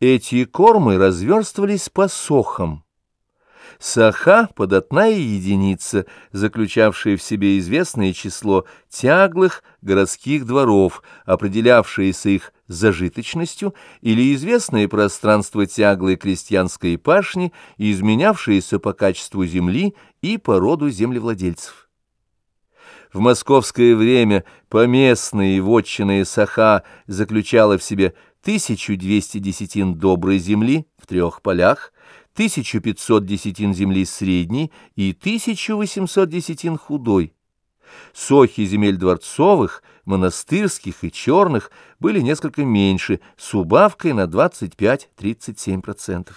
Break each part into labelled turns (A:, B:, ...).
A: Эти кормы разверстывались по сохам. Саха — податная единица, заключавшая в себе известное число тяглых городских дворов, определявшееся их зажиточностью, или известное пространство тяглой крестьянской пашни, изменявшееся по качеству земли и по роду землевладельцев. В московское время поместные вотчинные саха заключала в себе 1200 десятин доброй земли в трех полях, 1500 десятин земли средней и 1800 десятин худой. Сохи земель дворцовых, монастырских и черных были несколько меньше, с убавкой на 25-37%.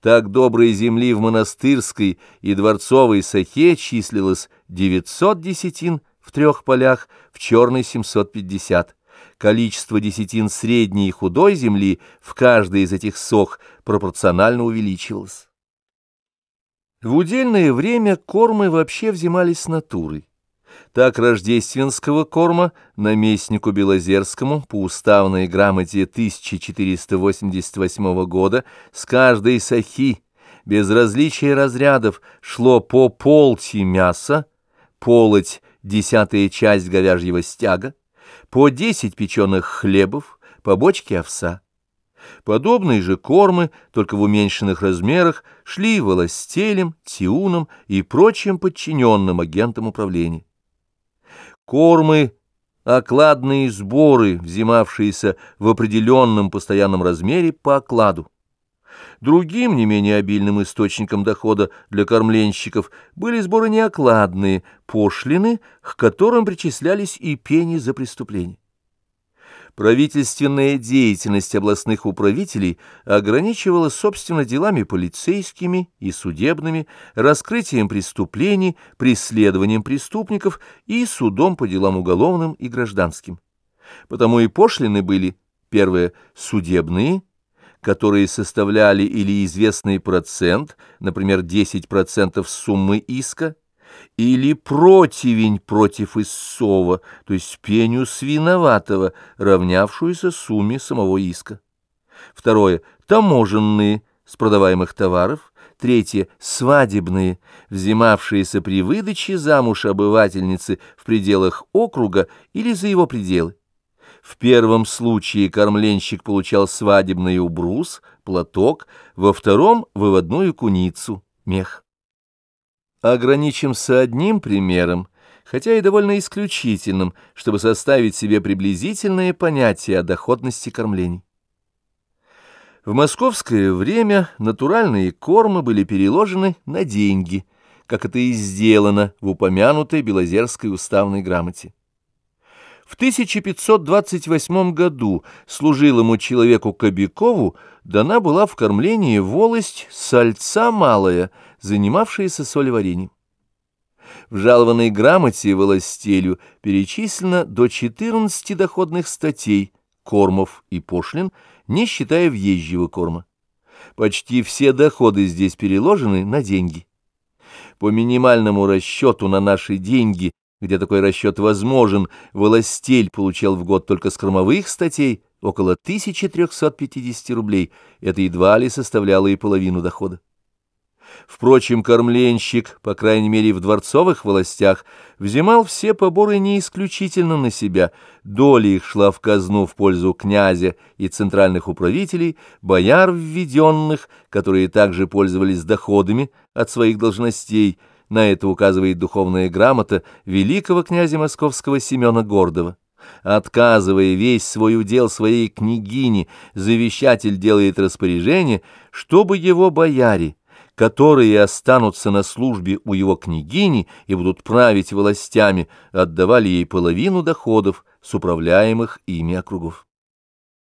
A: Так доброй земли в монастырской и дворцовой сахе числилось 900 десятин в трех полях, в черной 750 количество десятин средней и худой земли в каждой из этих сох пропорционально увеличивалось. В удельное время кормы вообще взимались натурой. Так рождественского корма наместнику Белозерскому по уставной грамоте 1488 года с каждой сахи без различия разрядов шло по полти мяса, полоть — десятая часть говяжьего стяга, по десять печеных хлебов, по бочке овса. Подобные же кормы, только в уменьшенных размерах, шли властелям, тиунам и прочим подчиненным агентам управления. Кормы, окладные сборы, взимавшиеся в определенном постоянном размере по окладу. Другим, не менее обильным источником дохода для кормленщиков были сборы неокладные, пошлины, к которым причислялись и пени за преступление. Правительственная деятельность областных управителей ограничивалась, собственно, делами полицейскими и судебными, раскрытием преступлений, преследованием преступников и судом по делам уголовным и гражданским. Потому и пошлины были, первое, судебные, которые составляли или известный процент, например, 10% суммы иска, или противень против истцова, то есть пеню свиноватого, равнявшуюся сумме самого иска. Второе – таможенные с продаваемых товаров. Третье – свадебные, взимавшиеся при выдаче замуж обывательницы в пределах округа или за его пределы. В первом случае кормленщик получал свадебный убрус, платок, во втором — выводную куницу, мех. Ограничимся одним примером, хотя и довольно исключительным, чтобы составить себе приблизительное понятие о доходности кормлений. В московское время натуральные кормы были переложены на деньги, как это и сделано в упомянутой Белозерской уставной грамоте. В 1528 году служилому человеку Кобякову дана была в кормлении волость сальца малая, занимавшаяся солеварением. В жалованной грамоте волостелю перечислено до 14 доходных статей, кормов и пошлин, не считая въезжего корма. Почти все доходы здесь переложены на деньги. По минимальному расчету на наши деньги где такой расчет возможен, властель получал в год только с кормовых статей около 1350 рублей, это едва ли составляло и половину дохода. Впрочем, кормленщик, по крайней мере в дворцовых властях, взимал все поборы не исключительно на себя, доля их шла в казну в пользу князя и центральных управителей, бояр введенных, которые также пользовались доходами от своих должностей, на это указывает духовная грамота великого князя московского Семена Гордова. Отказывая весь свой удел своей княгине, завещатель делает распоряжение, чтобы его бояре, которые останутся на службе у его княгини и будут править властями, отдавали ей половину доходов с управляемых ими округов.